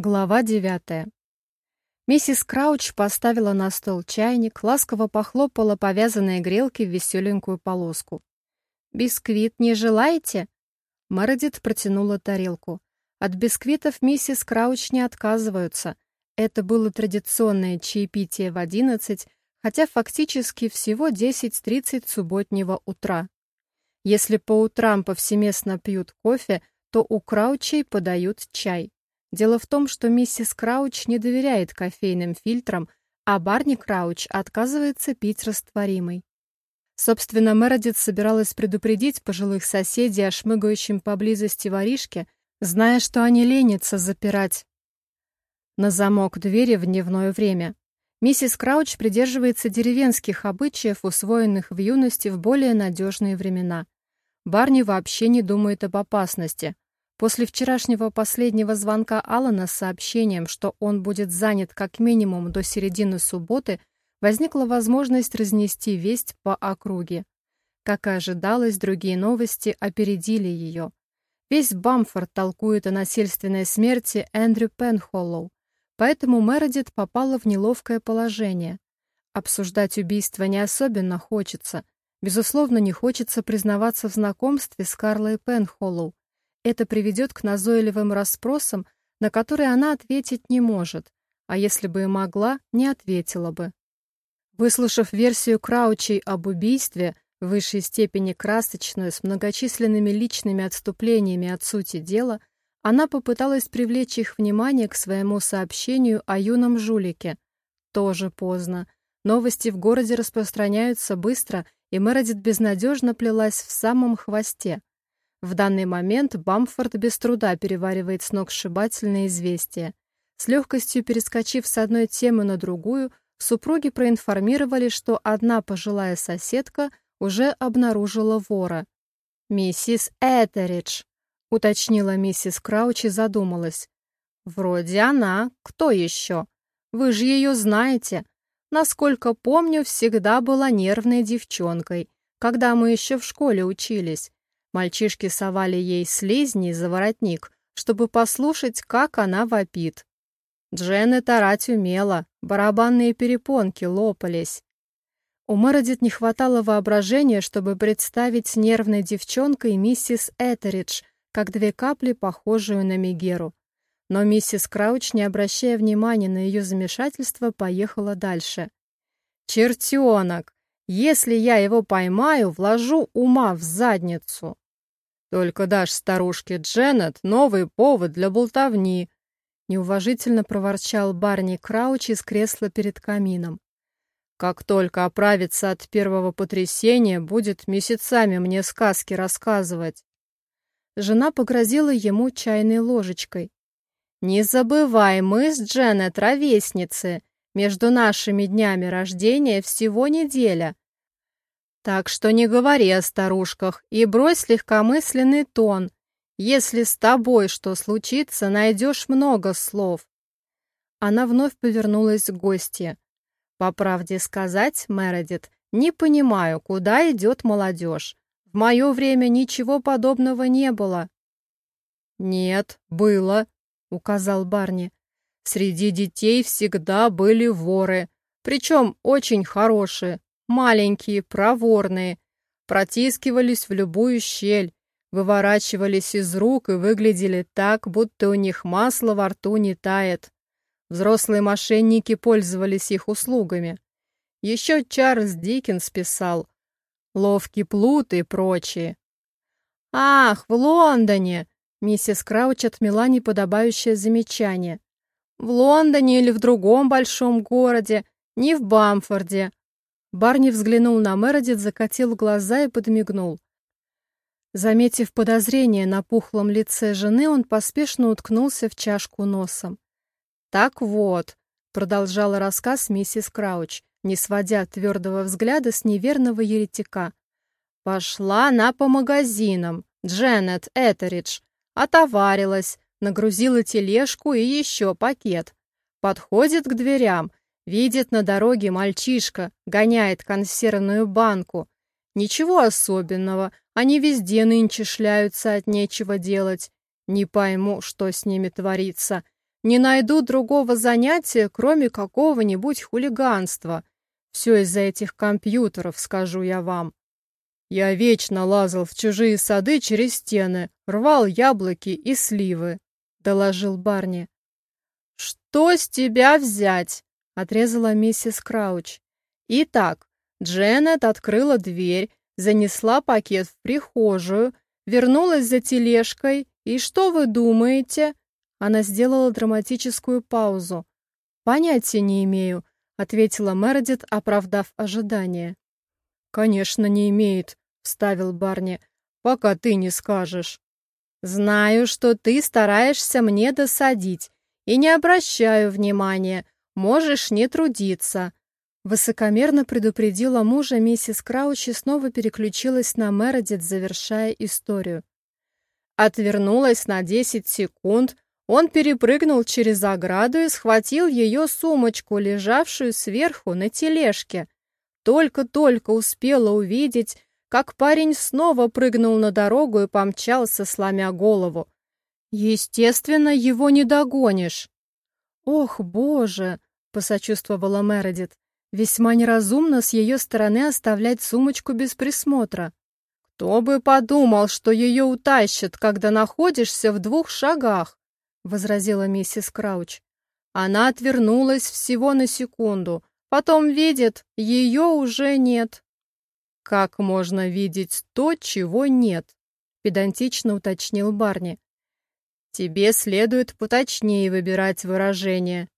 Глава девятая. Миссис Крауч поставила на стол чайник, ласково похлопала повязанные грелки в веселенькую полоску. «Бисквит не желаете?» Мередит протянула тарелку. От бисквитов миссис Крауч не отказываются. Это было традиционное чаепитие в одиннадцать, хотя фактически всего 10.30 субботнего утра. Если по утрам повсеместно пьют кофе, то у Краучей подают чай. Дело в том, что миссис Крауч не доверяет кофейным фильтрам, а Барни Крауч отказывается пить растворимый. Собственно, Мередит собиралась предупредить пожилых соседей о шмыгающем поблизости воришке, зная, что они ленятся запирать на замок двери в дневное время. Миссис Крауч придерживается деревенских обычаев, усвоенных в юности в более надежные времена. Барни вообще не думает об опасности – После вчерашнего последнего звонка Алана с сообщением, что он будет занят как минимум до середины субботы, возникла возможность разнести весть по округе. Как и ожидалось, другие новости опередили ее. Весь Бамфорд толкует о насильственной смерти Эндрю Пенхоллоу, поэтому Мередит попала в неловкое положение. Обсуждать убийство не особенно хочется. Безусловно, не хочется признаваться в знакомстве с Карлой Пенхоллоу, это приведет к назойливым расспросам, на которые она ответить не может, а если бы и могла, не ответила бы. Выслушав версию Краучей об убийстве, в высшей степени красочную, с многочисленными личными отступлениями от сути дела, она попыталась привлечь их внимание к своему сообщению о юном жулике. Тоже поздно. Новости в городе распространяются быстро, и Мередит безнадежно плелась в самом хвосте. В данный момент Бамфорд без труда переваривает сногсшибательные известия. С легкостью перескочив с одной темы на другую, супруги проинформировали, что одна пожилая соседка уже обнаружила вора. «Миссис Этеридж», — уточнила миссис Крауч и задумалась. «Вроде она. Кто еще? Вы же ее знаете. Насколько помню, всегда была нервной девчонкой, когда мы еще в школе учились. Мальчишки совали ей слизни за воротник, чтобы послушать, как она вопит. Дженнет орать умела, барабанные перепонки лопались. У Мередит не хватало воображения, чтобы представить нервной девчонкой миссис Этеридж, как две капли, похожую на Мегеру. Но миссис Крауч, не обращая внимания на ее замешательство, поехала дальше. «Чертенок! Если я его поймаю, вложу ума в задницу. Только дашь старушке Дженнет новый повод для болтовни. Неуважительно проворчал Барни Крауч из кресла перед камином. Как только оправится от первого потрясения, будет месяцами мне сказки рассказывать. Жена погрозила ему чайной ложечкой. «Не забывай, мы с Дженнет ровесницы. Между нашими днями рождения всего неделя. Так что не говори о старушках и брось легкомысленный тон. Если с тобой что случится, найдешь много слов. Она вновь повернулась к гостье. По правде сказать, Мередит, не понимаю, куда идет молодежь. В мое время ничего подобного не было. Нет, было, указал Барни. Среди детей всегда были воры, причем очень хорошие, маленькие, проворные, протискивались в любую щель, выворачивались из рук и выглядели так, будто у них масло во рту не тает. Взрослые мошенники пользовались их услугами. Еще Чарльз Диккенс писал «Ловкий плут» и прочие. «Ах, в Лондоне!» Миссис Крауч отмела неподобающее замечание. «В Лондоне или в другом большом городе, не в Бамфорде, Барни взглянул на Мередит, закатил глаза и подмигнул. Заметив подозрение на пухлом лице жены, он поспешно уткнулся в чашку носом. «Так вот», — продолжала рассказ миссис Крауч, не сводя твердого взгляда с неверного еретика. «Пошла она по магазинам, Дженнет Этеридж, отоварилась, нагрузила тележку и еще пакет. Подходит к дверям, Видит на дороге мальчишка, гоняет консервную банку. Ничего особенного, они везде нынче шляются от нечего делать. Не пойму, что с ними творится. Не найду другого занятия, кроме какого-нибудь хулиганства. Все из-за этих компьютеров, скажу я вам. Я вечно лазал в чужие сады через стены, рвал яблоки и сливы, — доложил Барни. «Что с тебя взять?» — отрезала миссис Крауч. «Итак, Дженнет открыла дверь, занесла пакет в прихожую, вернулась за тележкой, и что вы думаете? Она сделала драматическую паузу. Понятия не имею, ответила Мередит, оправдав ожидания. Конечно, не имеет, вставил Барни. Пока ты не скажешь. Знаю, что ты стараешься мне досадить, и не обращаю внимания. Можешь не трудиться. Высокомерно предупредила мужа миссис Крауч и снова переключилась на Мередит, завершая историю. Отвернулась на 10 секунд, он перепрыгнул через ограду и схватил ее сумочку, лежавшую сверху на тележке. Только-только успела увидеть, как парень снова прыгнул на дорогу и помчался, сломя голову. Естественно, его не догонишь. «Ох, боже!» — посочувствовала Мередит. Весьма неразумно с ее стороны оставлять сумочку без присмотра. Кто бы подумал, что ее утащат, когда находишься в двух шагах, возразила миссис Крауч. Она отвернулась всего на секунду, потом видит, ее уже нет. Как можно видеть то, чего нет? педантично уточнил Барни. Тебе следует поточнее выбирать выражение.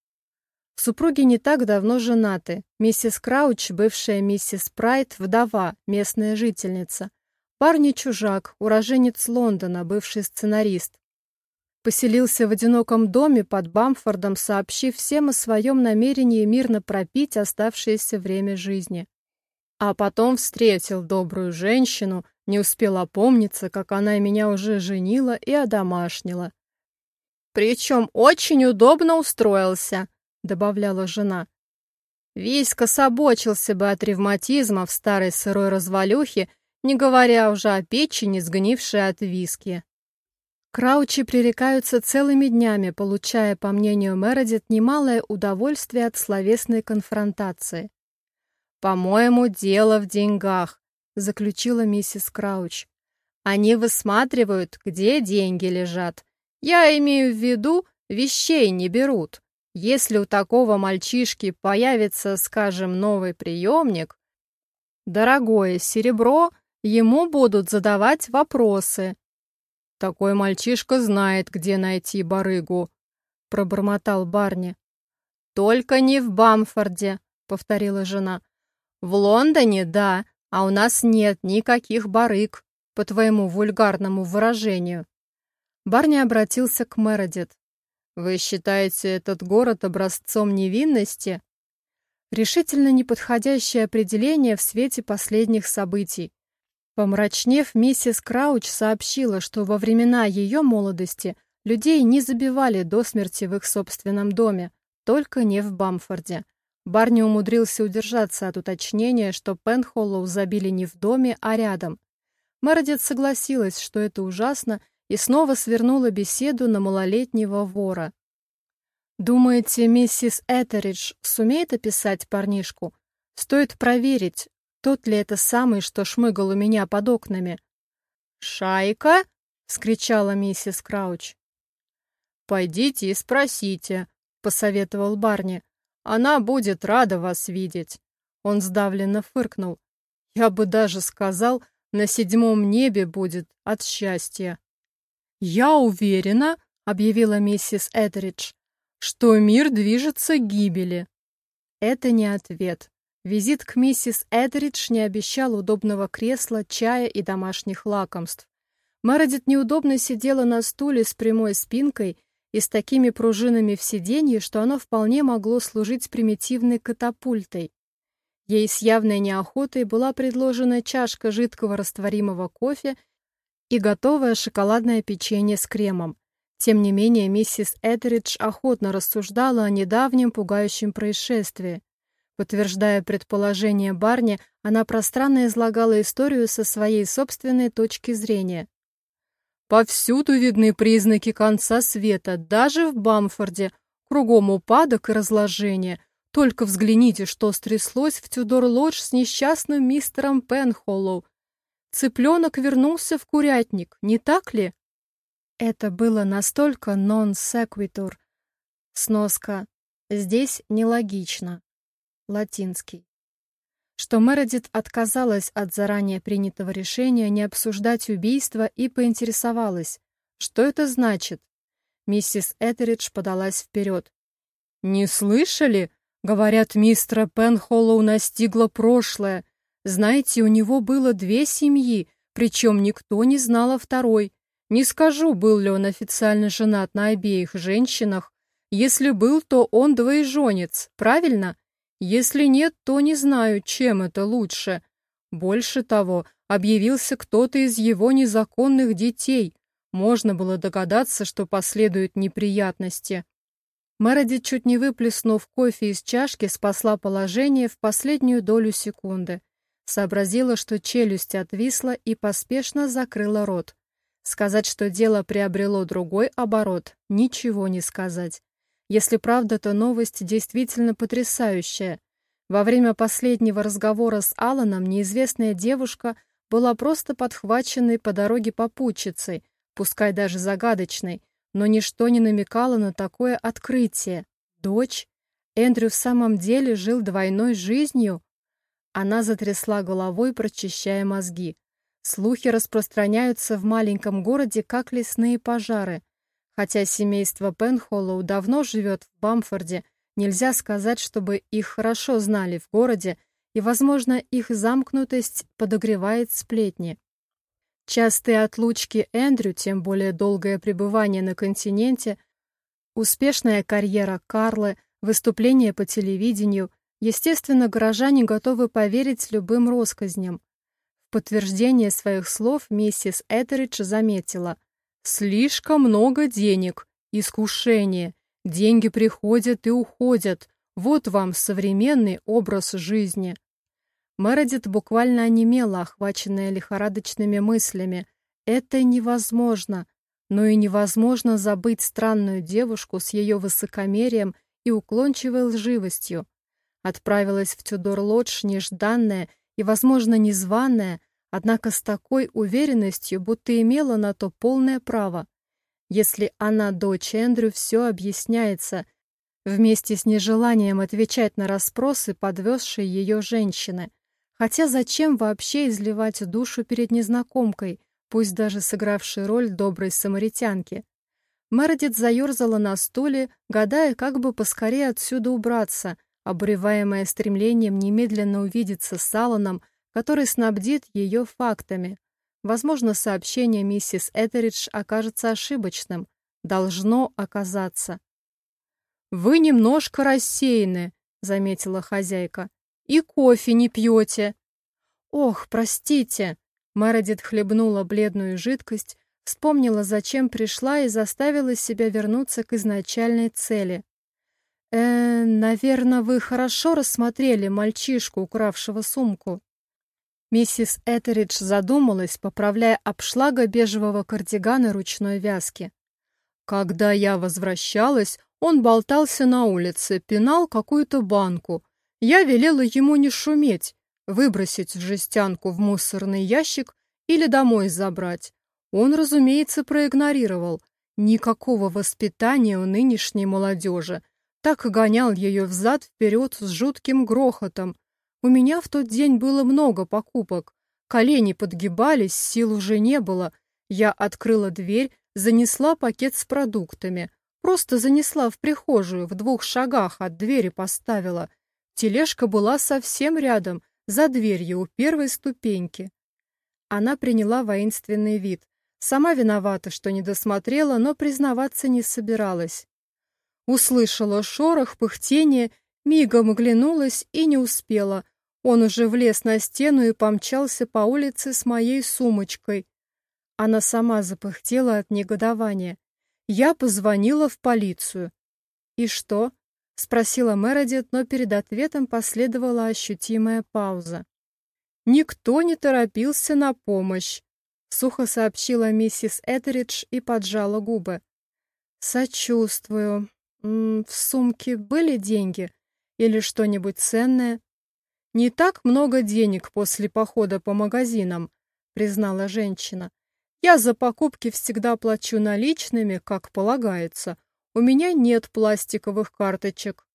Супруги не так давно женаты. Миссис Крауч, бывшая миссис Прайд, вдова, местная жительница. Парни чужак, уроженец Лондона, бывший сценарист. Поселился в одиноком доме под Бамфордом, сообщив всем о своем намерении мирно пропить оставшееся время жизни. А потом встретил добрую женщину, не успел опомниться, как она меня уже женила и одомашнила. Причем очень удобно устроился —— добавляла жена. Весь кособочился бы от ревматизма в старой сырой развалюхе, не говоря уже о печени, сгнившей от виски. Краучи пререкаются целыми днями, получая, по мнению Мередит, немалое удовольствие от словесной конфронтации. «По-моему, дело в деньгах», — заключила миссис Крауч. «Они высматривают, где деньги лежат. Я имею в виду, вещей не берут. Если у такого мальчишки появится, скажем, новый приемник, дорогое серебро, ему будут задавать вопросы. Такой мальчишка знает, где найти барыгу, пробормотал Барни. Только не в Бамфорде, повторила жена. В Лондоне, да, а у нас нет никаких барыг, по твоему вульгарному выражению. Барни обратился к Мередит. Вы считаете этот город образцом невинности? Решительно неподходящее определение в свете последних событий. Помрачнев, миссис Крауч сообщила, что во времена ее молодости людей не забивали до смерти в их собственном доме, только не в Бамфорде. Барни умудрился удержаться от уточнения, что Пенхоллоу забили не в доме, а рядом. Мередит согласилась, что это ужасно, и снова свернула беседу на малолетнего вора. «Думаете, миссис Этеридж сумеет описать парнишку? Стоит проверить, тот ли это самый, что шмыгал у меня под окнами». «Шайка?» — вскричала миссис Крауч. «Пойдите и спросите», — посоветовал Барни. «Она будет рада вас видеть». Он сдавленно фыркнул. «Я бы даже сказал, на седьмом небе будет от счастья». «Я уверена», — объявила миссис Этеридж, «что мир движется к гибели». Это не ответ. Визит к миссис Этеридж не обещал удобного кресла, чая и домашних лакомств. Мередит неудобно сидела на стуле с прямой спинкой и с такими пружинами в сиденье, что оно вполне могло служить примитивной катапультой. Ей с явной неохотой была предложена чашка жидкого растворимого кофе и готовое шоколадное печенье с кремом. Тем не менее, миссис Этеридж охотно рассуждала о недавнем пугающем происшествии. Подтверждая предположение Барни, она пространно излагала историю со своей собственной точки зрения. Повсюду видны признаки конца света, даже в Бамфорде. Кругом упадок и разложение. Только взгляните, что стряслось в Тюдор-Лодж с несчастным мистером Пенхоллоу. Цыпленок вернулся в курятник, не так ли? Это было настолько нон-секвитур. Сноска. Здесь нелогично. Латинский. Что Мередит отказалась от заранее принятого решения не обсуждать убийство и поинтересовалась, что это значит. Миссис Этеридж подалась вперед. «Не слышали? Говорят, мистера Пенхоллоу настигло прошлое. Знаете, у него было две семьи, причем никто не знал о второй. Не скажу, был ли он официально женат на обеих женщинах. Если был, то он двоеженец, правильно? Если нет, то не знаю, чем это лучше. Больше того, объявился кто-то из его незаконных детей. Можно было догадаться, что последуют неприятности. Мередит, чуть не выплеснув кофе из чашки, спасла положение в последнюю долю секунды. Сообразила, что челюсть отвисла и поспешно закрыла рот. Сказать, что дело приобрело другой оборот, ничего не сказать. Если правда, то новость действительно потрясающая. Во время последнего разговора с Аланом неизвестная девушка была просто подхваченной по дороге попутчицей, пускай даже загадочной, но ничто не намекало на такое открытие. Дочь? Эндрю в самом деле жил двойной жизнью? Она затрясла головой, прочищая мозги. Слухи распространяются в маленьком городе, как лесные пожары. Хотя семейство Пенхоллоу давно живет в Бамфорде, нельзя сказать, чтобы их хорошо знали в городе, и, возможно, их замкнутость подогревает сплетни. Частые отлучки Эндрю, тем более долгое пребывание на континенте, успешная карьера Карлы, выступления по телевидению, естественно, горожане готовы поверить любым россказням подтверждение своих слов миссис Этеридж заметила. «Слишком много денег, искушение, деньги приходят и уходят, вот вам современный образ жизни». Мередит буквально онемела, охваченная лихорадочными мыслями. «Это невозможно!» Но и невозможно забыть странную девушку с ее высокомерием и уклончивой лживостью. Отправилась в Тюдор-Лодж нежданная и, возможно, незваная, однако с такой уверенностью, будто имела на то полное право. Если она дочь Эндрю, все объясняется, вместе с нежеланием отвечать на расспросы подвезшей ее женщины. Хотя зачем вообще изливать душу перед незнакомкой, пусть даже сыгравшей роль доброй самаритянки? Мередит заерзала на стуле, гадая, как бы поскорее отсюда убраться — обуреваемая стремлением немедленно увидеться с Алланом, который снабдит ее фактами. Возможно, сообщение миссис Этеридж окажется ошибочным. Должно оказаться. «Вы немножко рассеяны», — заметила хозяйка. «И кофе не пьете». «Ох, простите!» Мередит хлебнула бледную жидкость, вспомнила, зачем пришла и заставила себя вернуться к изначальной цели. «Э, наверное, вы хорошо рассмотрели мальчишку, укравшего сумку». Миссис Этеридж задумалась, поправляя обшлага бежевого кардигана ручной вязки. Когда я возвращалась, он болтался на улице, пинал какую-то банку. Я велела ему не шуметь, выбросить жестянку в мусорный ящик или домой забрать. Он, разумеется, проигнорировал. Никакого воспитания у нынешней молодежи. Так гонял ее взад-вперед с жутким грохотом. У меня в тот день было много покупок. Колени подгибались, сил уже не было. Я открыла дверь, занесла пакет с продуктами. Просто занесла в прихожую, в двух шагах от двери поставила. Тележка была совсем рядом, за дверью у первой ступеньки. Она приняла воинственный вид. Сама виновата, что не досмотрела, но признаваться не собиралась. Услышала шорох, пыхтение, мигом оглянулась и не успела. Он уже влез на стену и помчался по улице с моей сумочкой. Она сама запыхтела от негодования. Я позвонила в полицию. «И что?» — спросила Мередит, но перед ответом последовала ощутимая пауза. Никто не торопился на помощь. сухо сообщила миссис Этеридж и поджала губы. Сочувствую. М -м, в сумке были деньги или что-нибудь ценное? Не так много денег после похода по магазинам, признала женщина. Я за покупки всегда плачу наличными, как полагается. У меня нет пластиковых карточек.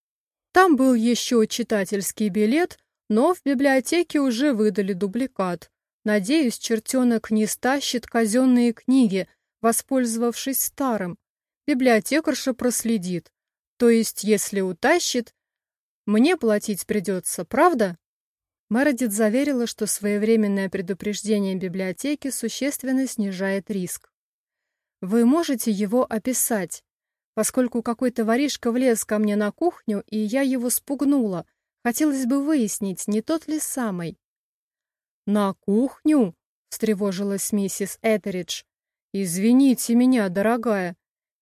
Там был еще читательский билет, но в библиотеке уже выдали дубликат. Надеюсь, чертенок не стащит казенные книги, воспользовавшись старым. Библиотекарша проследит. То есть, если утащит, мне платить придется, правда? Мередит заверила, что своевременное предупреждение библиотеки существенно снижает риск. Вы можете его описать, поскольку какой-то воришка влез ко мне на кухню, и я его спугнула. Хотелось бы выяснить, не тот ли самый. «На кухню?» — встревожилась миссис Этеридж. «Извините меня, дорогая»,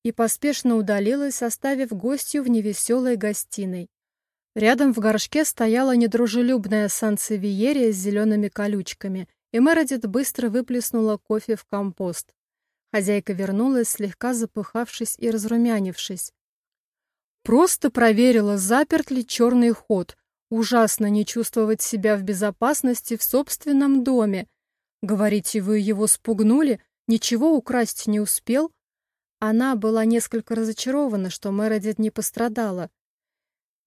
и поспешно удалилась, оставив гостью в невеселой гостиной. Рядом в горшке стояла недружелюбная сансевиерия с зелеными колючками, и Мередит быстро выплеснула кофе в компост. Хозяйка вернулась, слегка запыхавшись и разрумянившись. «Просто проверила, заперт ли черный ход. Ужасно не чувствовать себя в безопасности в собственном доме. Говорите, вы его спугнули? Ничего украсть не успел?» Она была несколько разочарована, что Мередит не пострадала.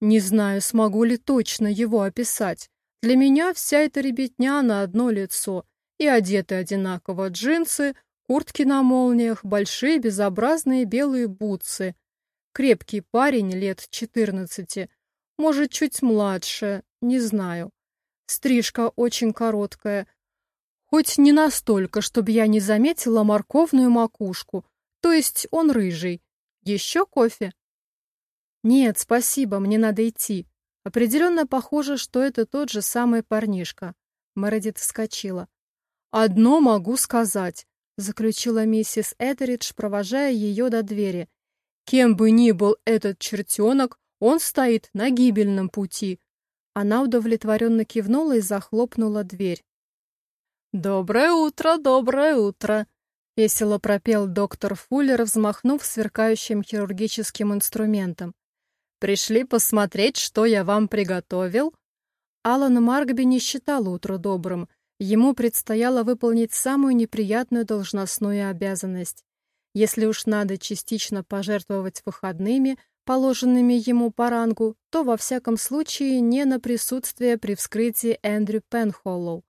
Не знаю, смогу ли точно его описать. Для меня вся эта ребятня на одно лицо. И одеты одинаково джинсы, куртки на молниях, большие безобразные белые бутсы. Крепкий парень лет четырнадцати, может, чуть младше, не знаю. Стрижка очень короткая, хоть не настолько, чтобы я не заметила морковную макушку, то есть он рыжий. Еще кофе? «Нет, спасибо, мне надо идти. Определенно похоже, что это тот же самый парнишка». Мередит вскочила. «Одно могу сказать», — заключила миссис Этеридж, провожая ее до двери. «Кем бы ни был этот чертенок, он стоит на гибельном пути». Она удовлетворенно кивнула и захлопнула дверь. «Доброе утро, доброе утро!» — весело пропел доктор Фуллер, взмахнув сверкающим хирургическим инструментом. Пришли посмотреть, что я вам приготовил?» Алан Маркби не считал утро добрым. Ему предстояло выполнить самую неприятную должностную обязанность. Если уж надо частично пожертвовать выходными, положенными ему по рангу, то во всяком случае не на присутствие при вскрытии Эндрю Пенхоллоу.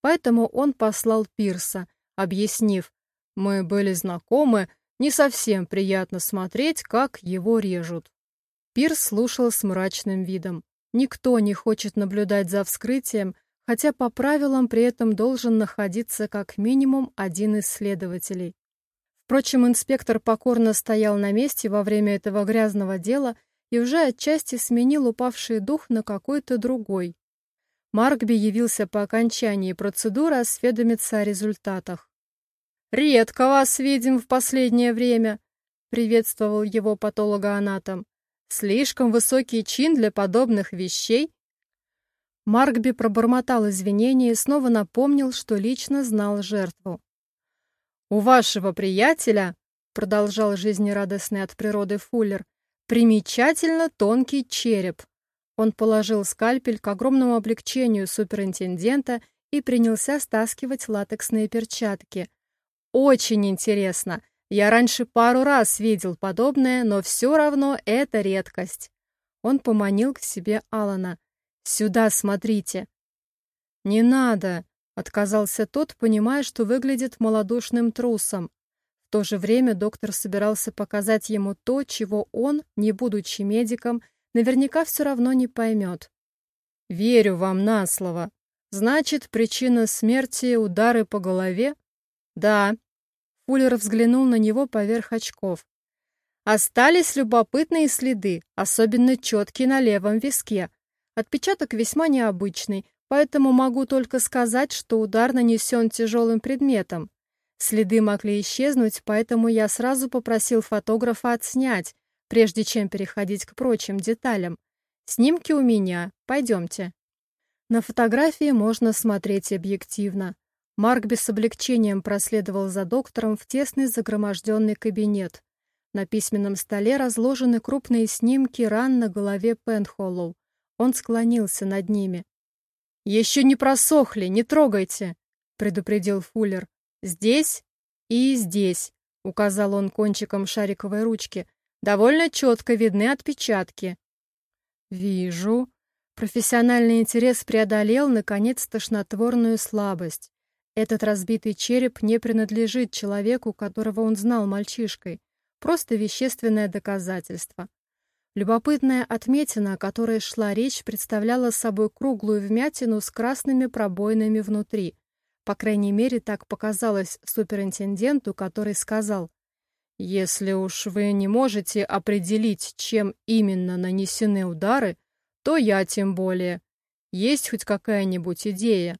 Поэтому он послал Пирса, объяснив, «Мы были знакомы, не совсем приятно смотреть, как его режут». Пирс слушал с мрачным видом. Никто не хочет наблюдать за вскрытием, хотя по правилам при этом должен находиться как минимум один из следователей. Впрочем, инспектор покорно стоял на месте во время этого грязного дела и уже отчасти сменил упавший дух на какой-то другой. Маркби явился по окончании процедуры осведомиться о результатах. «Редко вас видим в последнее время», — приветствовал его патологоанатом. Слишком высокий чин для подобных вещей? Маркби пробормотал извинения и снова напомнил, что лично знал жертву. «У вашего приятеля, — продолжал жизнерадостный от природы Фуллер, — примечательно тонкий череп». Он положил скальпель к огромному облегчению суперинтендента и принялся стаскивать латексные перчатки. «Очень интересно. Я раньше пару раз видел подобное, но все равно это редкость. Он поманил к себе Алана. «Сюда смотрите». «Не надо», — отказался тот, понимая, что выглядит малодушным трусом. В то же время доктор собирался показать ему то, чего он, не будучи медиком, наверняка все равно не поймет. «Верю вам на слово. Значит, причина смерти — удары по голове?» «Да», Фуллер взглянул на него поверх очков. Остались любопытные следы, особенно четкие на левом виске. Отпечаток весьма необычный, поэтому могу только сказать, что удар нанесен тяжелым предметом. Следы могли исчезнуть, поэтому я сразу попросил фотографа отснять, прежде чем переходить к прочим деталям. Снимки у меня, пойдемте. На фотографии можно смотреть объективно. Маркби с облегчением проследовал за доктором в тесный загроможденный кабинет. На письменном столе разложены крупные снимки ран на голове Пенхоллоу. Он склонился над ними. «Еще не просохли, не трогайте!» — предупредил Фуллер. «Здесь и здесь», — указал он кончиком шариковой ручки. «Довольно четко видны отпечатки». «Вижу». Профессиональный интерес преодолел, наконец, тошнотворную слабость. Этот разбитый череп не принадлежит человеку, которого он знал мальчишкой. Просто вещественное доказательство. Любопытная отметина, о которой шла речь, представляла собой круглую вмятину с красными пробоинами внутри. По крайней мере, так показалось суперинтенденту, который сказал, «Если уж вы не можете определить, чем именно нанесены удары, то я тем более. Есть хоть какая-нибудь идея?»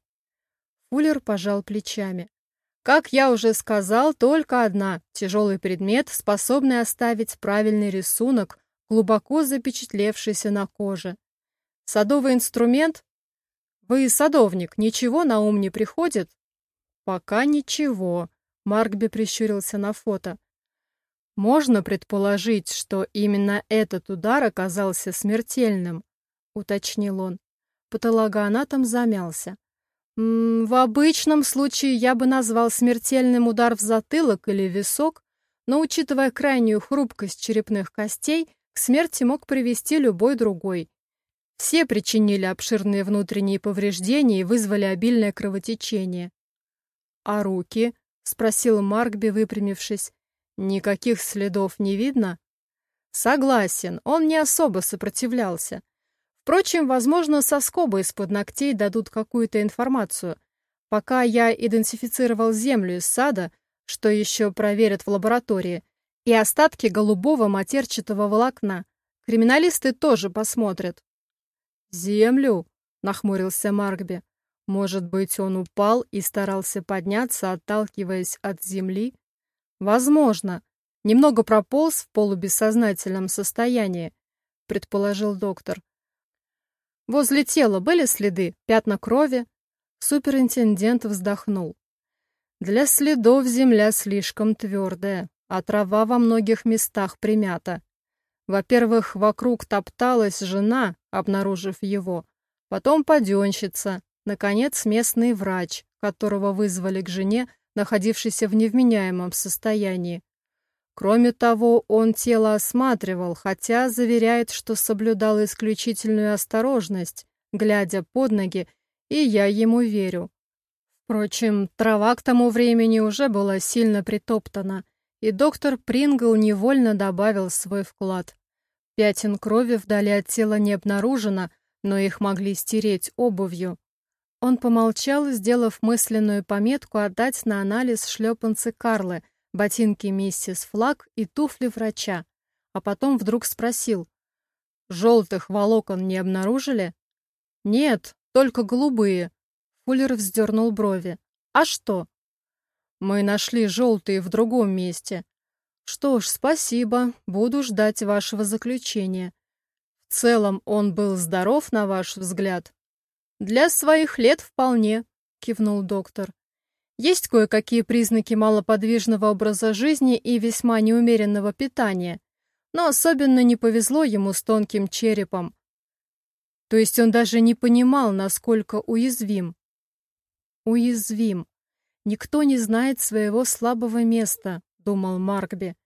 Фуллер пожал плечами. Как я уже сказал, только одна – тяжелый предмет, способный оставить правильный рисунок, глубоко запечатлевшийся на коже. Садовый инструмент? Вы садовник, ничего на ум не приходит? Пока ничего. Маркби прищурился на фото. Можно предположить, что именно этот удар оказался смертельным, уточнил он. Патологоанатом замялся. В обычном случае я бы назвал смертельным удар в затылок или висок, но учитывая крайнюю хрупкость черепных костей, к смерти мог привести любой другой. Все причинили обширные внутренние повреждения и вызвали обильное кровотечение. «А руки?» — спросил Маркби, выпрямившись. «Никаких следов не видно?» «Согласен, он не особо сопротивлялся. Впрочем, возможно, соскобы из-под ногтей дадут какую-то информацию. Пока я идентифицировал землю из сада, что еще проверят в лаборатории, и остатки голубого матерчатого волокна. Криминалисты тоже посмотрят. «Землю?» — нахмурился Маркби. «Может быть, он упал и старался подняться, отталкиваясь от земли?» «Возможно. Немного прополз в полубессознательном состоянии», — предположил доктор. Возле тела были следы, пятна крови. Суперинтендент вздохнул. Для следов земля слишком твердая, а трава во многих местах примята. Во-первых, вокруг топталась жена, обнаружив его, потом паденщица, наконец местный врач, которого вызвали к жене, находившейся в невменяемом состоянии. Кроме того, он тело осматривал, хотя заверяет, что соблюдал исключительную осторожность, глядя под ноги, и я ему верю. Впрочем, трава к тому времени уже была сильно притоптана, и доктор Прингл невольно добавил свой вклад. Пятен крови вдали от тела не обнаружено, но их могли стереть обувью. Он помолчал, сделав мысленную пометку отдать на анализ шлепанцы Карлы — ботинки миссис Флаг и туфли врача, а потом вдруг спросил. «Желтых волокон не обнаружили?» «Нет, только голубые». Фуллер вздернул брови. «А что?» «Мы нашли желтые в другом месте». «Что ж, спасибо, буду ждать вашего заключения. В целом он был здоров, на ваш взгляд?» «Для своих лет вполне», — кивнул доктор. Есть кое-какие признаки малоподвижного образа жизни и весьма неумеренного питания, но особенно не повезло ему с тонким черепом. То есть он даже не понимал, насколько уязвим. Уязвим. Никто не знает своего слабого места, думал Маркби.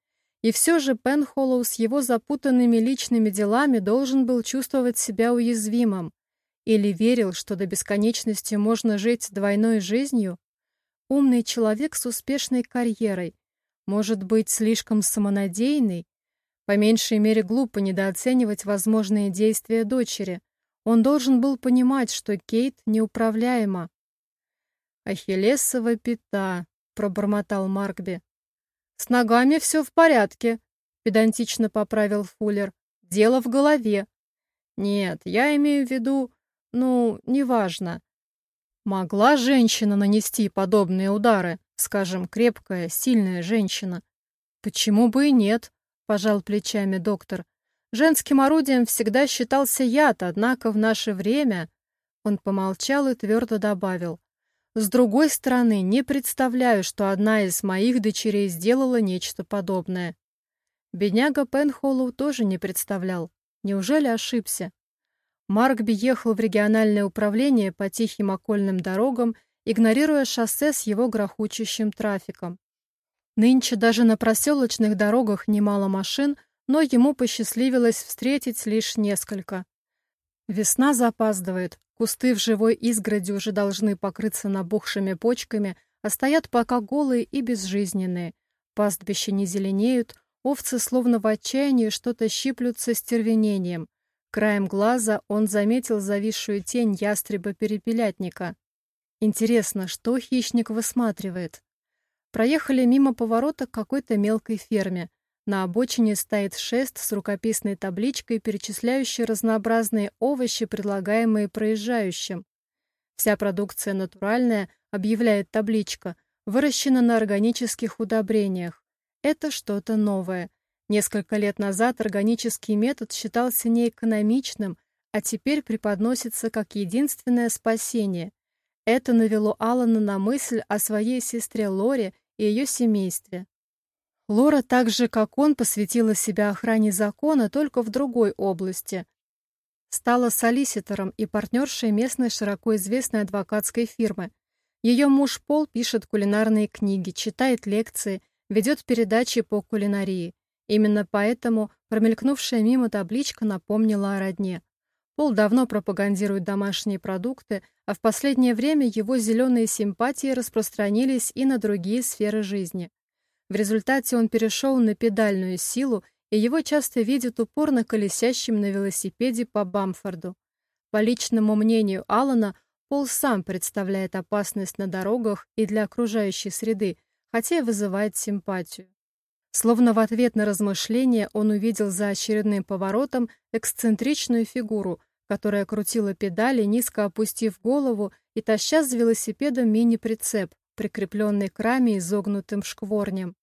И все же Пенхоллоу с его запутанными личными делами должен был чувствовать себя уязвимым. Или верил, что до бесконечности можно жить двойной жизнью? Умный человек с успешной карьерой. Может быть, слишком самонадеянный? По меньшей мере, глупо недооценивать возможные действия дочери. Он должен был понимать, что Кейт неуправляема. «Ахиллесова пята», — пробормотал Маркби. «С ногами все в порядке», — педантично поправил Фуллер. «Дело в голове». «Нет, я имею в виду... Ну, неважно. Могла женщина нанести подобные удары, скажем, крепкая, сильная женщина? Почему бы и нет, пожал плечами доктор. Женским орудием всегда считался яд, однако в наше время... Он помолчал и твердо добавил. С другой стороны, не представляю, что одна из моих дочерей сделала нечто подобное. Бедняга Пенхоллоу тоже не представлял. Неужели ошибся? Маркби ехал в региональное управление по тихим окольным дорогам, игнорируя шоссе с его грохочущим трафиком. Нынче даже на проселочных дорогах немало машин, но ему посчастливилось встретить лишь несколько. Весна запаздывает, кусты в живой изгороди уже должны покрыться набухшими почками, а стоят пока голые и безжизненные. Пастбища не зеленеют, овцы словно в отчаянии что-то щиплются стервенением. Краем глаза он заметил зависшую тень ястреба-перепелятника. Интересно, что хищник высматривает? Проехали мимо поворота к какой-то мелкой ферме. На обочине стоит шест с рукописной табличкой, перечисляющей разнообразные овощи, предлагаемые проезжающим. Вся продукция натуральная, объявляет табличка, выращена на органических удобрениях. Это что-то новое. Несколько лет назад органический метод считался неэкономичным, а теперь преподносится как единственное спасение. Это навело Алана на мысль о своей сестре Лоре и ее семействе. Лора так же, как он, посвятила себя охране закона только в другой области. Стала солиситором и партнершей местной широко известной адвокатской фирмы. Ее муж Пол пишет кулинарные книги, читает лекции, ведет передачи по кулинарии. Именно поэтому промелькнувшая мимо табличка напомнила о родне. Пол давно пропагандирует домашние продукты, а в последнее время его зеленые симпатии распространились и на другие сферы жизни. В результате он перешел на педальную силу, и его часто видят упорно колесящим на велосипеде по Бамфорду. По личному мнению Алана, Пол сам представляет опасность на дорогах и для окружающей среды, хотя и вызывает симпатию. Словно в ответ на размышления он увидел за очередным поворотом эксцентричную фигуру, которая крутила педали, низко опустив голову и таща с велосипедом мини-прицеп, прикрепленный к раме изогнутым шкворнем.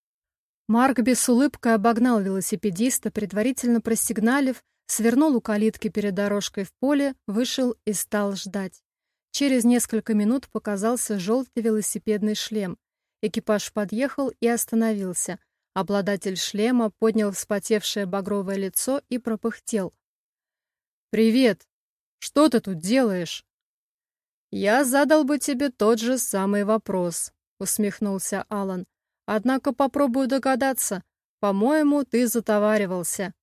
Марк без улыбкой обогнал велосипедиста, предварительно просигналив, свернул у калитки перед дорожкой в поле, вышел и стал ждать. Через несколько минут показался желтый велосипедный шлем. Экипаж подъехал и остановился. Обладатель шлема поднял вспотевшее багровое лицо и пропыхтел. «Привет! Что ты тут делаешь?» «Я задал бы тебе тот же самый вопрос», — усмехнулся Алан. Однако попробую догадаться. По-моему, ты затоваривался.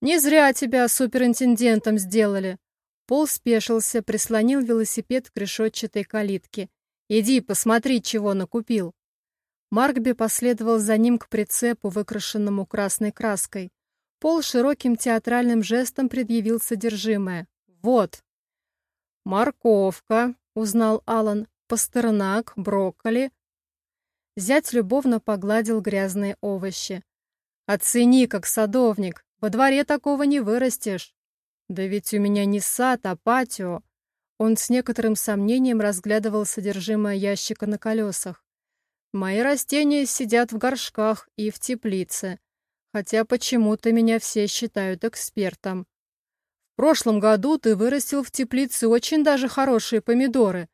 Не зря тебя суперинтендентом сделали. Пол спешился, прислонил велосипед к решетчатой калитке. Иди, посмотри, чего накупил. Маркби последовал за ним к прицепу, выкрашенному красной краской. Пол широким театральным жестом предъявил содержимое. «Вот». «Морковка», — узнал Алан, «пастернак, брокколи, Зять любовно погладил грязные овощи. «Оцени, как садовник, во дворе такого не вырастешь». «Да ведь у меня не сад, а патио». Он с некоторым сомнением разглядывал содержимое ящика на колесах. «Мои растения сидят в горшках и в теплице, хотя почему-то меня все считают экспертом. В прошлом году ты вырастил в теплице очень даже хорошие помидоры»,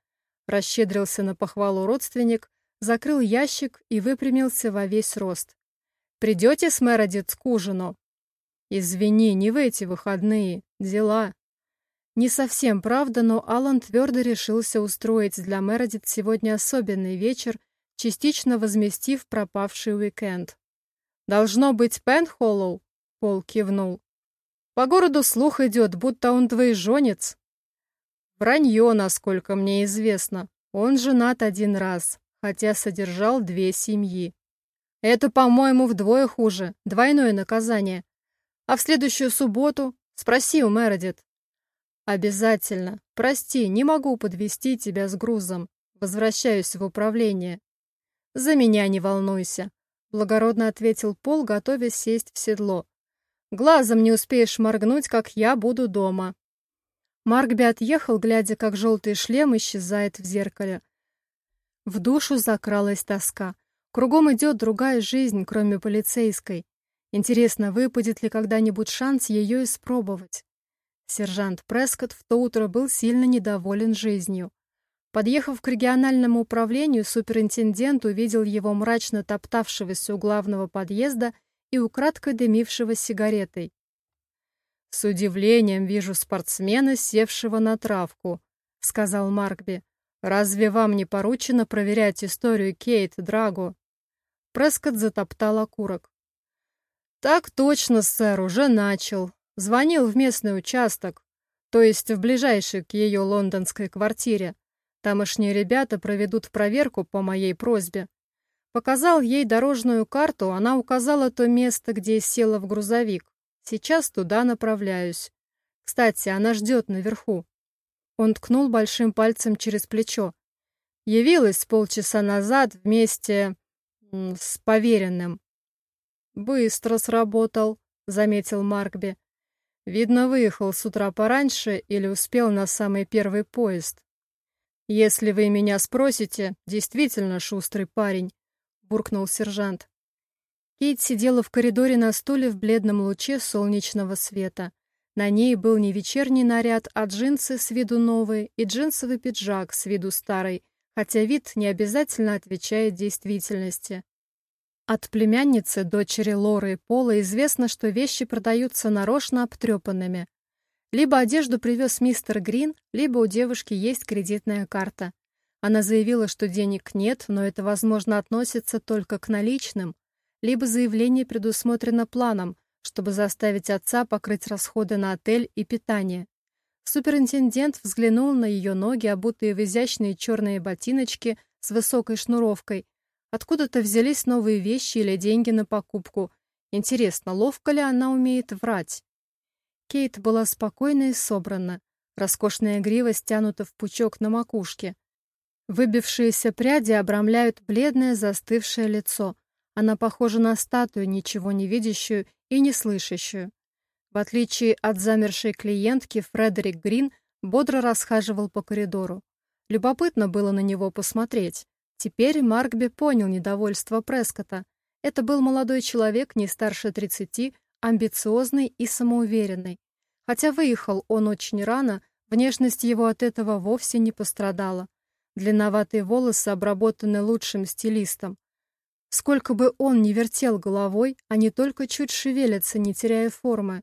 расщедрился на похвалу родственник, закрыл ящик и выпрямился во весь рост. «Придете с Мередит к ужину?» «Извини, не в эти выходные. Дела». Не совсем правда, но Алан твердо решился устроить для Мередит сегодня особенный вечер, частично возместив пропавший уикенд. «Должно быть Пенхоллоу?» — Пол кивнул. «По городу слух идет, будто он двоеженец». «Вранье, насколько мне известно. Он женат один раз хотя содержал две семьи. Это, по-моему, вдвое хуже, двойное наказание. А в следующую субботу спроси у Мередит. Обязательно. Прости, не могу подвести тебя с грузом. Возвращаюсь в управление. За меня не волнуйся, благородно ответил Пол, готовясь сесть в седло. Глазом не успеешь моргнуть, как я буду дома. Маркби отъехал, глядя, как желтый шлем исчезает в зеркале. В душу закралась тоска. Кругом идет другая жизнь, кроме полицейской. Интересно, выпадет ли когда-нибудь шанс ее испробовать? Сержант Прескотт в то утро был сильно недоволен жизнью. Подъехав к региональному управлению, суперинтендент увидел его мрачно топтавшегося у главного подъезда и украдкой дымившего сигаретой. «С удивлением вижу спортсмена, севшего на травку», — сказал Маркби. «Разве вам не поручено проверять историю Кейт Драго?» Прескотт затоптал окурок. «Так точно, сэр, уже начал. Звонил в местный участок, то есть в ближайший к ее лондонской квартире. Тамошние ребята проведут проверку по моей просьбе. Показал ей дорожную карту, она указала то место, где села в грузовик. Сейчас туда направляюсь. Кстати, она ждет наверху. Он ткнул большим пальцем через плечо. Явилась полчаса назад вместе с поверенным. «Быстро сработал», — заметил Маркби. «Видно, выехал с утра пораньше или успел на самый первый поезд». «Если вы меня спросите, действительно шустрый парень», — буркнул сержант. Кейт сидела в коридоре на стуле в бледном луче солнечного света. На ней был не вечерний наряд, а джинсы с виду новые и джинсовый пиджак с виду старый, хотя вид не обязательно отвечает действительности. От племянницы, дочери Лоры и Пола, известно, что вещи продаются нарочно обтрепанными. Либо одежду привез мистер Грин, либо у девушки есть кредитная карта. Она заявила, что денег нет, но это, возможно, относится только к наличным, либо заявление предусмотрено планом, чтобы заставить отца покрыть расходы на отель и питание. Суперинтендент взглянул на ее ноги, обутые в изящные черные ботиночки с высокой шнуровкой. Откуда-то взялись новые вещи или деньги на покупку. Интересно, ловко ли она умеет врать? Кейт была спокойна и собрана. Роскошная грива стянута в пучок на макушке. Выбившиеся пряди обрамляют бледное застывшее лицо — она похожа на статую, ничего не видящую и не слышащую. В отличие от замершей клиентки, Фредерик Грин бодро расхаживал по коридору. Любопытно было на него посмотреть. Теперь Маркби понял недовольство Прескота. Это был молодой человек, не старше 30, амбициозный и самоуверенный. Хотя выехал он очень рано, внешность его от этого вовсе не пострадала. Длинноватые волосы обработаны лучшим стилистом. Сколько бы он ни вертел головой, они только чуть шевелятся, не теряя формы.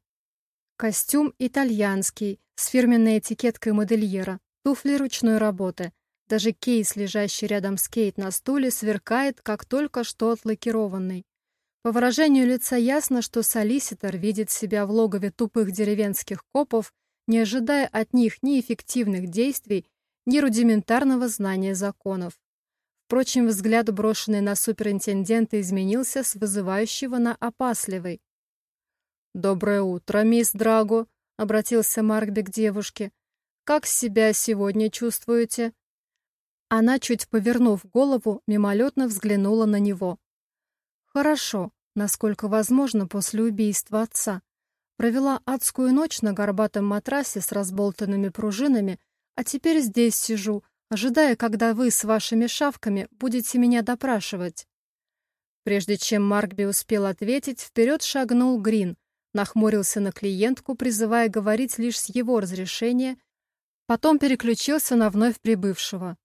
Костюм итальянский, с фирменной этикеткой модельера, туфли ручной работы. Даже кейс, лежащий рядом с Кейт на стуле, сверкает, как только что отлакированный. По выражению лица ясно, что солиситор видит себя в логове тупых деревенских копов, не ожидая от них ни эффективных действий, ни рудиментарного знания законов. Впрочем, взгляд, брошенный на суперинтендента, изменился с вызывающего на опасливый. «Доброе утро, мисс Драго», — обратился Маркби к девушке. «Как себя сегодня чувствуете?» Она, чуть повернув голову, мимолетно взглянула на него. «Хорошо, насколько возможно после убийства отца. Провела адскую ночь на горбатом матрасе с разболтанными пружинами, а теперь здесь сижу, ожидая, когда вы с вашими шавками будете меня допрашивать. Прежде чем Маркби успел ответить, вперед шагнул Грин, нахмурился на клиентку, призывая говорить лишь с его разрешения, потом переключился на вновь прибывшего.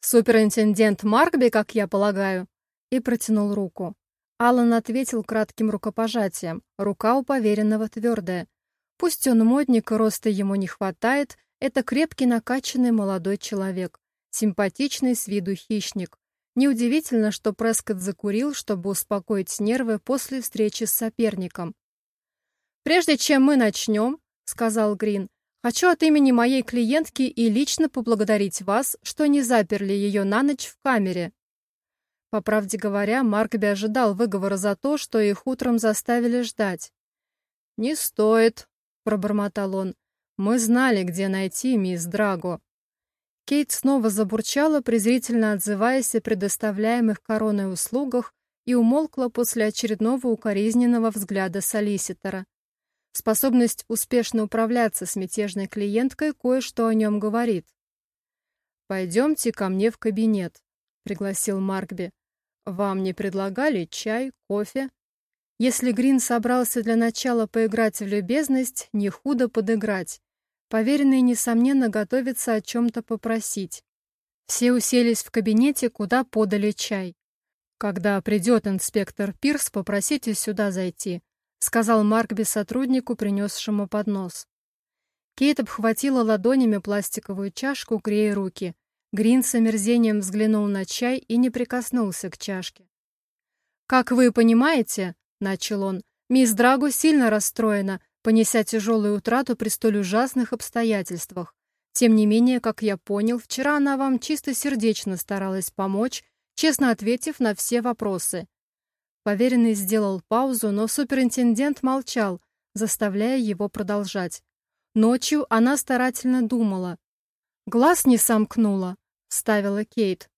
«Суперинтендент Маркби, как я полагаю», и протянул руку. Аллан ответил кратким рукопожатием, рука у поверенного твердая. Пусть он модник, роста ему не хватает, это крепкий накачанный молодой человек, симпатичный с виду хищник. Неудивительно, что Прескотт закурил, чтобы успокоить нервы после встречи с соперником. «Прежде чем мы начнем», — сказал Грин, «хочу от имени моей клиентки и лично поблагодарить вас, что не заперли ее на ночь в камере». По правде говоря, Маркби ожидал выговора за то, что их утром заставили ждать. «Не стоит», — пробормотал он. Мы знали, где найти мисс Драго. Кейт снова забурчала, презрительно отзываясь о предоставляемых короной услугах, и умолкла после очередного укоризненного взгляда солиситора. Способность успешно управляться с мятежной клиенткой кое-что о нем говорит. «Пойдемте ко мне в кабинет», — пригласил Маркби. «Вам не предлагали чай, кофе?» Если Грин собрался для начала поиграть в любезность, не худо подыграть. Поверенный, несомненно, готовится о чем-то попросить. Все уселись в кабинете, куда подали чай. «Когда придет инспектор Пирс, попросите сюда зайти», сказал Маркби сотруднику, принесшему поднос. Кейт обхватила ладонями пластиковую чашку, грея руки. Грин с омерзением взглянул на чай и не прикоснулся к чашке. «Как вы понимаете», — начал он, — «мисс Драгу сильно расстроена, понеся тяжелую утрату при столь ужасных обстоятельствах. Тем не менее, как я понял, вчера она вам чистосердечно старалась помочь, честно ответив на все вопросы». Поверенный сделал паузу, но суперинтендент молчал, заставляя его продолжать. Ночью она старательно думала. «Глаз не сомкнула», — ставила Кейт.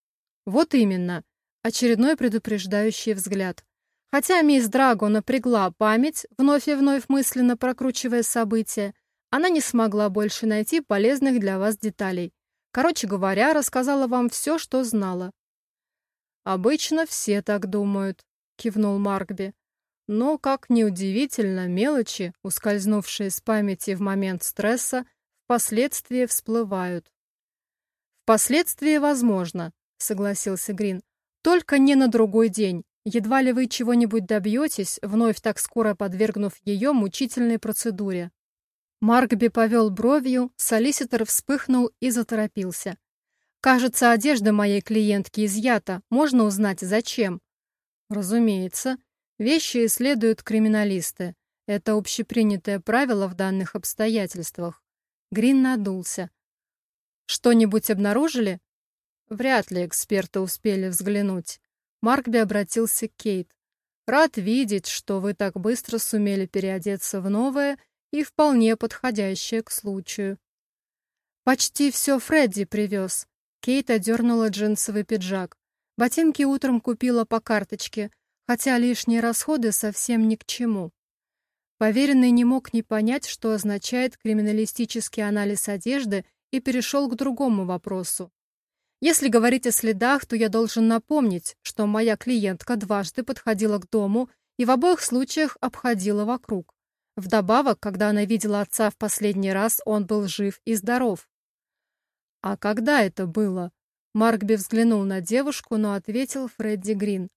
«Вот именно. Очередной предупреждающий взгляд. Хотя мисс Драго напрягла память, вновь и вновь мысленно прокручивая события, она не смогла больше найти полезных для вас деталей. Короче говоря, рассказала вам все, что знала. «Обычно все так думают», — кивнул Маркби. Но, как неудивительно, мелочи, ускользнувшие с памяти в момент стресса, впоследствии всплывают. «Впоследствии возможно», — согласился Грин. Только не на другой день. Едва ли вы чего-нибудь добьетесь, вновь так скоро подвергнув ее мучительной процедуре. Маркби повел бровью, солиситор вспыхнул и заторопился. «Кажется, одежда моей клиентки изъята. Можно узнать, зачем?» «Разумеется. Вещи исследуют криминалисты. Это общепринятое правило в данных обстоятельствах». Грин надулся. «Что-нибудь обнаружили?» Вряд ли эксперты успели взглянуть. Маркби обратился к Кейт. «Рад видеть, что вы так быстро сумели переодеться в новое и вполне подходящее к случаю». «Почти все Фредди привез». Кейт одернула джинсовый пиджак. Ботинки утром купила по карточке, хотя лишние расходы совсем ни к чему. Поверенный не мог не понять, что означает криминалистический анализ одежды, и перешел к другому вопросу. Если говорить о следах, то я должен напомнить, что моя клиентка дважды подходила к дому и в обоих случаях обходила вокруг. Вдобавок, когда она видела отца в последний раз, он был жив и здоров. «А когда это было?» Маркби взглянул на девушку, но ответил Фредди Грин.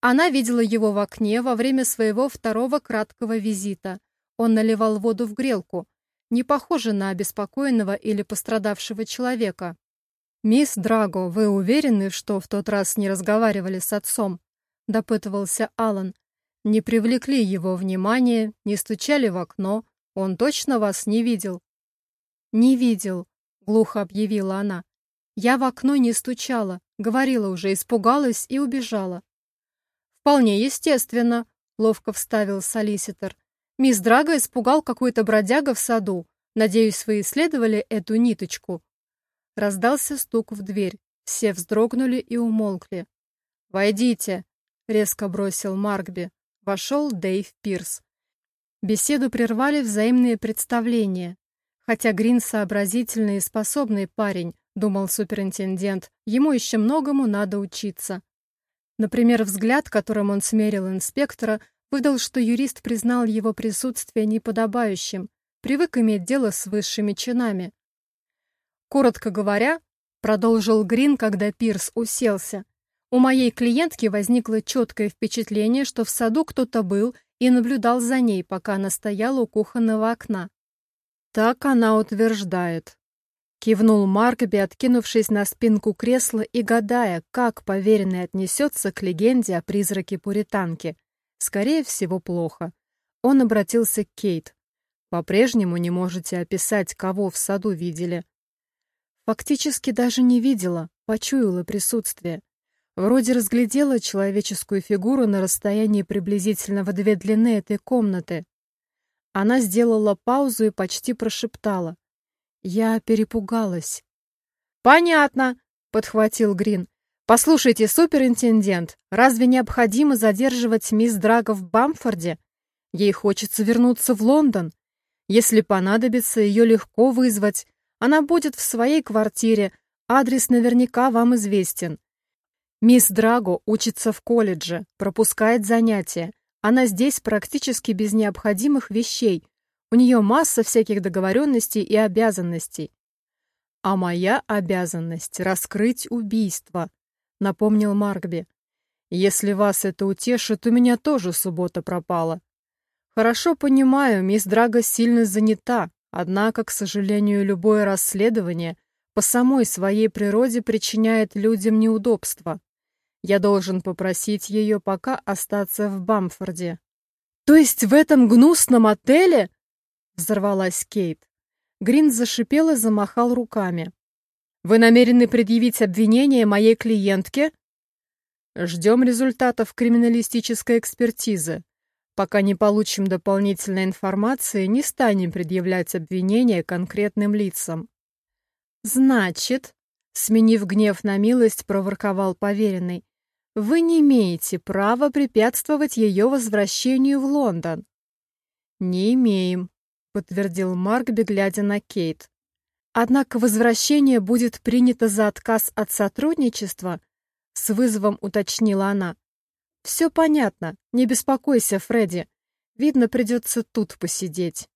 Она видела его в окне во время своего второго краткого визита. Он наливал воду в грелку. Не похоже на обеспокоенного или пострадавшего человека. «Мисс Драго, вы уверены, что в тот раз не разговаривали с отцом?» — допытывался Алан. «Не привлекли его внимание, не стучали в окно. Он точно вас не видел?» «Не видел», — глухо объявила она. «Я в окно не стучала, говорила уже, испугалась и убежала». «Вполне естественно», — ловко вставил солиситор. «Мисс Драго испугал какой-то бродяга в саду. Надеюсь, вы исследовали эту ниточку?» Раздался стук в дверь. Все вздрогнули и умолкли. «Войдите!» — резко бросил Маркби. Вошел Дэйв Пирс. Беседу прервали взаимные представления. Хотя Грин сообразительный и способный парень, думал суперинтендент, ему еще многому надо учиться. Например, взгляд, которым он смерил инспектора, выдал, что юрист признал его присутствие неподобающим, привык иметь дело с высшими чинами. Коротко говоря, продолжил Грин, когда Пирс уселся, у моей клиентки возникло четкое впечатление, что в саду кто-то был и наблюдал за ней, пока она стояла у кухонного окна. Так она утверждает. Кивнул Маркби, откинувшись на спинку кресла и гадая, как поверенный отнесется к легенде о призраке Пуританки. Скорее всего, плохо. Он обратился к Кейт. «По-прежнему не можете описать, кого в саду видели?» Фактически даже не видела, почуяла присутствие. Вроде разглядела человеческую фигуру на расстоянии приблизительно в две длины этой комнаты. Она сделала паузу и почти прошептала. Я перепугалась. «Понятно», — подхватил Грин. «Послушайте, суперинтендент, разве необходимо задерживать мисс Драго в Бамфорде? Ей хочется вернуться в Лондон. Если понадобится, ее легко вызвать, она будет в своей квартире, адрес наверняка вам известен. Мисс Драго учится в колледже, пропускает занятия. Она здесь практически без необходимых вещей. У нее масса всяких договоренностей и обязанностей. А моя обязанность — раскрыть убийство, — напомнил Маркби. Если вас это утешит, у меня тоже суббота пропала. Хорошо понимаю, мисс Драга сильно занята, однако, к сожалению, любое расследование по самой своей природе причиняет людям неудобства. Я должен попросить ее пока остаться в Бамфорде. «То есть в этом гнусном отеле?» — взорвалась Кейт. Грин зашипел и замахал руками. «Вы намерены предъявить обвинение моей клиентке?» «Ждем результатов криминалистической экспертизы. Пока не получим дополнительной информации, не станем предъявлять обвинения конкретным лицам». «Значит», — сменив гнев на милость, проворковал поверенный, вы не имеете права препятствовать ее возвращению в Лондон. Не имеем, подтвердил Маркби, глядя на Кейт. Однако возвращение будет принято за отказ от сотрудничества, с вызовом уточнила она. Все понятно, не беспокойся, Фредди. Видно, придется тут посидеть.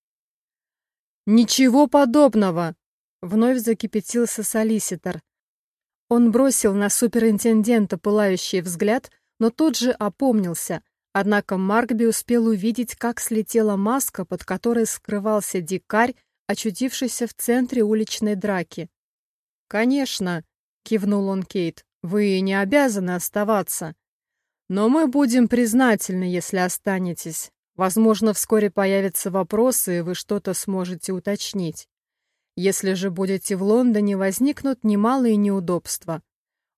Ничего подобного, вновь закипятился солиситор. Он бросил на суперинтендента пылающий взгляд, но тут же опомнился. Однако Маркби успел увидеть, как слетела маска, под которой скрывался дикарь, очутившийся в центре уличной драки. «Конечно», — кивнул он Кейт, — «вы не обязаны оставаться. Но мы будем признательны, если останетесь. Возможно, вскоре появятся вопросы, и вы что-то сможете уточнить. Если же будете в Лондоне, возникнут немалые неудобства.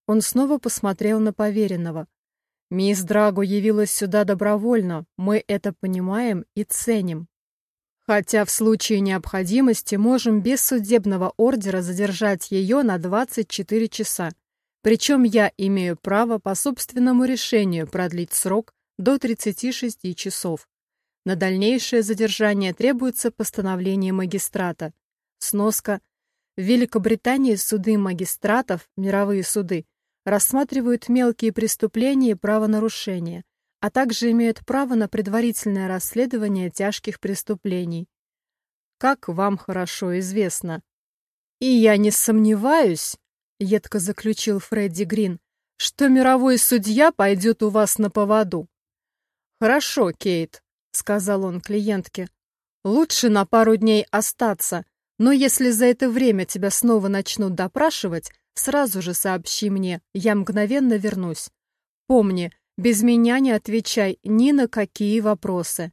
Он снова посмотрел на поверенного. Мисс Драго явилась сюда добровольно, мы это понимаем и ценим. Хотя в случае необходимости можем без судебного ордера задержать ее на 24 часа. Причем я имею право по собственному решению продлить срок до 36 часов. На дальнейшее задержание требуется постановление магистрата. Сноска. В Великобритании суды магистратов, мировые суды, рассматривают мелкие преступления и правонарушения, а также имеют право на предварительное расследование тяжких преступлений. Как вам хорошо известно. И я не сомневаюсь, едко заключил Фредди Грин, что мировой судья пойдет у вас на поводу. Хорошо, Кейт, сказал он клиентке. Лучше на пару дней остаться, но если за это время тебя снова начнут допрашивать, сразу же сообщи мне, я мгновенно вернусь. Помни, без меня не отвечай ни на какие вопросы.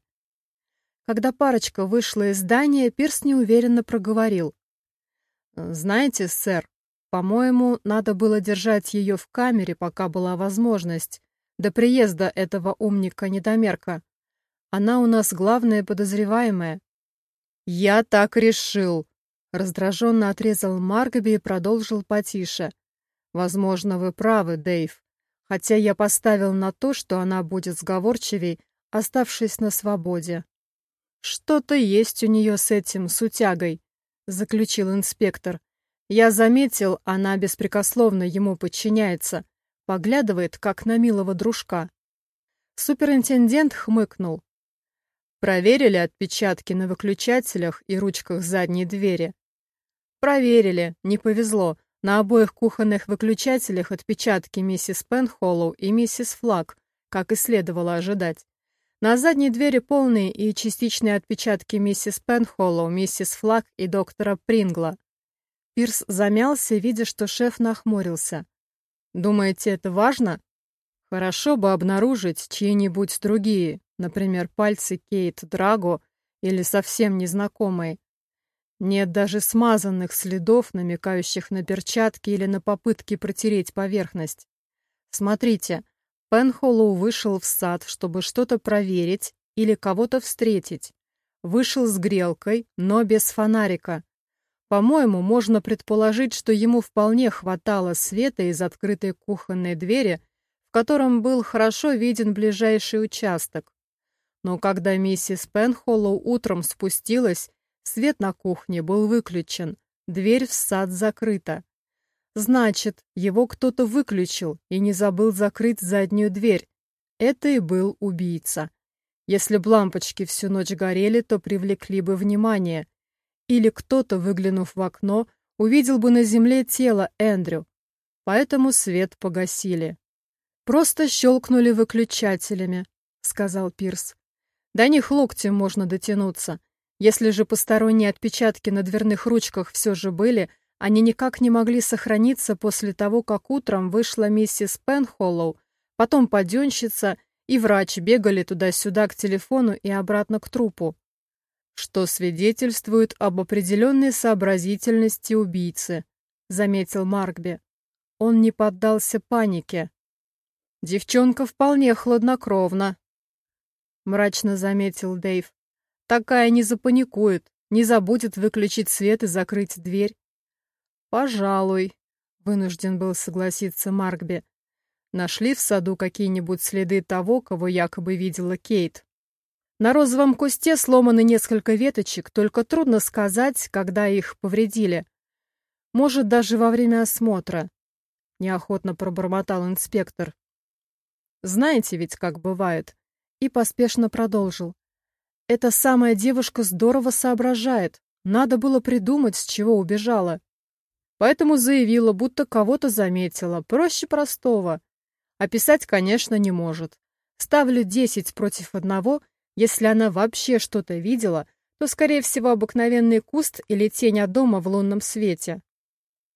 Когда парочка вышла из здания, Пирс неуверенно проговорил. «Знаете, сэр, по-моему, надо было держать ее в камере, пока была возможность, до приезда этого умника-недомерка. Она у нас главная подозреваемая». «Я так решил», Раздраженно отрезал Маргаби и продолжил потише. «Возможно, вы правы, Дэйв. Хотя я поставил на то, что она будет сговорчивей, оставшись на свободе». «Что-то есть у нее с этим сутягой», — заключил инспектор. «Я заметил, она беспрекословно ему подчиняется, поглядывает, как на милого дружка». Суперинтендент хмыкнул. Проверили отпечатки на выключателях и ручках задней двери. Проверили, не повезло. На обоих кухонных выключателях отпечатки миссис Пенхоллоу и миссис Флаг, как и следовало ожидать. На задней двери полные и частичные отпечатки миссис Пенхоллоу, миссис Флаг и доктора Прингла. Пирс замялся, видя, что шеф нахмурился. «Думаете, это важно?» «Хорошо бы обнаружить чьи-нибудь другие, например, пальцы Кейт Драго или совсем незнакомые. Нет даже смазанных следов, намекающих на перчатки или на попытки протереть поверхность. Смотрите, Пенхоллоу вышел в сад, чтобы что-то проверить или кого-то встретить. Вышел с грелкой, но без фонарика. По-моему, можно предположить, что ему вполне хватало света из открытой кухонной двери, в котором был хорошо виден ближайший участок. Но когда миссис Пенхоллоу утром спустилась Свет на кухне был выключен, дверь в сад закрыта. Значит, его кто-то выключил и не забыл закрыть заднюю дверь. Это и был убийца. Если б лампочки всю ночь горели, то привлекли бы внимание. Или кто-то, выглянув в окно, увидел бы на земле тело Эндрю, поэтому свет погасили. «Просто щелкнули выключателями», — сказал Пирс. «До них локтем можно дотянуться. Если же посторонние отпечатки на дверных ручках все же были, они никак не могли сохраниться после того, как утром вышла миссис Пенхоллоу, потом паденщица и врач бегали туда-сюда к телефону и обратно к трупу, что свидетельствует об определенной сообразительности убийцы, заметил Маркби. Он не поддался панике. Девчонка вполне хладнокровна, мрачно заметил Дэйв. Такая не запаникует, не забудет выключить свет и закрыть дверь. Пожалуй, вынужден был согласиться Маркби. Нашли в саду какие-нибудь следы того, кого якобы видела Кейт. На розовом кусте сломаны несколько веточек, только трудно сказать, когда их повредили. Может, даже во время осмотра. Неохотно пробормотал инспектор. Знаете ведь, как бывает. И поспешно продолжил. Эта самая девушка здорово соображает. Надо было придумать, с чего убежала. Поэтому заявила, будто кого-то заметила. Проще простого. Описать, конечно, не может. Ставлю десять против одного. Если она вообще что-то видела, то, скорее всего, обыкновенный куст или тень от дома в лунном свете.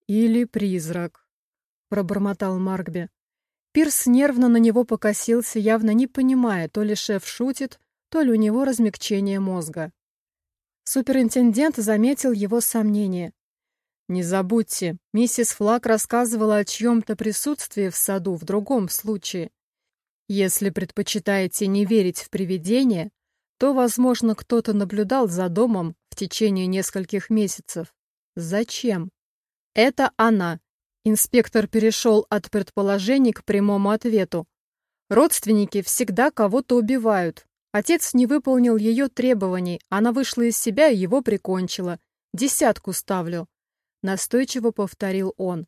«Или призрак», — пробормотал Маркби. Пирс нервно на него покосился, явно не понимая, то ли шеф шутит, то ли у него размягчение мозга. Суперинтендент заметил его сомнение. «Не забудьте, миссис Флаг рассказывала о чьем-то присутствии в саду в другом случае. Если предпочитаете не верить в привидения, то, возможно, кто-то наблюдал за домом в течение нескольких месяцев. Зачем? Это она. Инспектор перешел от предположений к прямому ответу. Родственники всегда кого-то убивают, Отец не выполнил ее требований, она вышла из себя и его прикончила. Десятку ставлю. Настойчиво повторил он.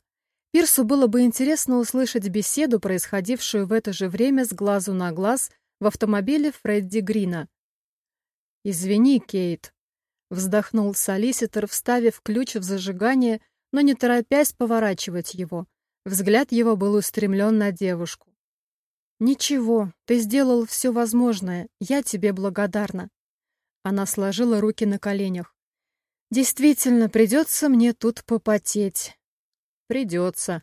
Пирсу было бы интересно услышать беседу, происходившую в это же время с глазу на глаз в автомобиле Фредди Грина. «Извини, Кейт», — вздохнул солиситор, вставив ключ в зажигание, но не торопясь поворачивать его. Взгляд его был устремлен на девушку. «Ничего, ты сделал все возможное, я тебе благодарна». Она сложила руки на коленях. «Действительно, придется мне тут попотеть». «Придется».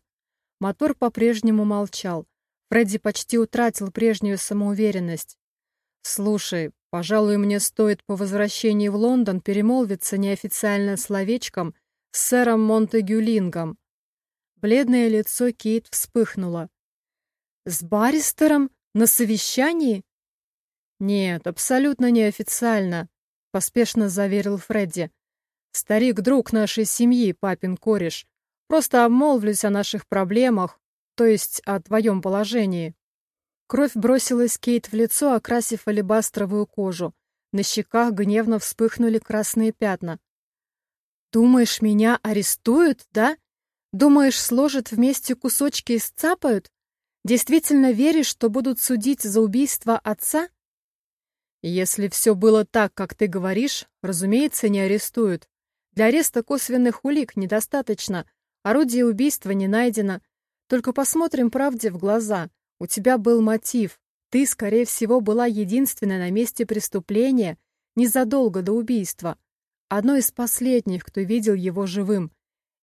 Мотор по-прежнему молчал. Фредди почти утратил прежнюю самоуверенность. «Слушай, пожалуй, мне стоит по возвращении в Лондон перемолвиться неофициально словечком с сэром Монтегюлингом». Бледное лицо Кейт вспыхнуло. С баристером? На совещании? Нет, абсолютно неофициально, поспешно заверил Фредди. Старик друг нашей семьи, папин кореш. Просто обмолвлюсь о наших проблемах, то есть о твоем положении. Кровь бросилась Кейт в лицо, окрасив алебастровую кожу. На щеках гневно вспыхнули красные пятна. «Думаешь, меня арестуют, да? Думаешь, сложат вместе кусочки и сцапают? Действительно веришь, что будут судить за убийство отца? Если все было так, как ты говоришь, разумеется, не арестуют. Для ареста косвенных улик недостаточно. Орудие убийства не найдено. Только посмотрим правде в глаза. У тебя был мотив. Ты, скорее всего, была единственной на месте преступления незадолго до убийства. Одной из последних, кто видел его живым.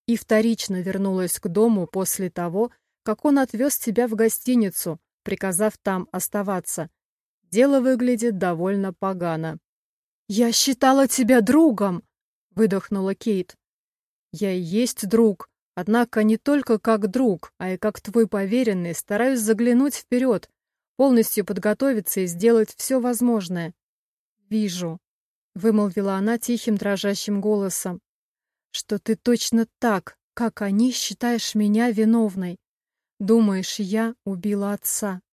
И вторично вернулась к дому после того, как он отвез тебя в гостиницу, приказав там оставаться. Дело выглядит довольно погано. «Я считала тебя другом!» — выдохнула Кейт. «Я и есть друг, однако не только как друг, а и как твой поверенный стараюсь заглянуть вперед, полностью подготовиться и сделать все возможное». «Вижу», — вымолвила она тихим дрожащим голосом, «что ты точно так, как они, считаешь меня виновной. Думаешь, я убила отца?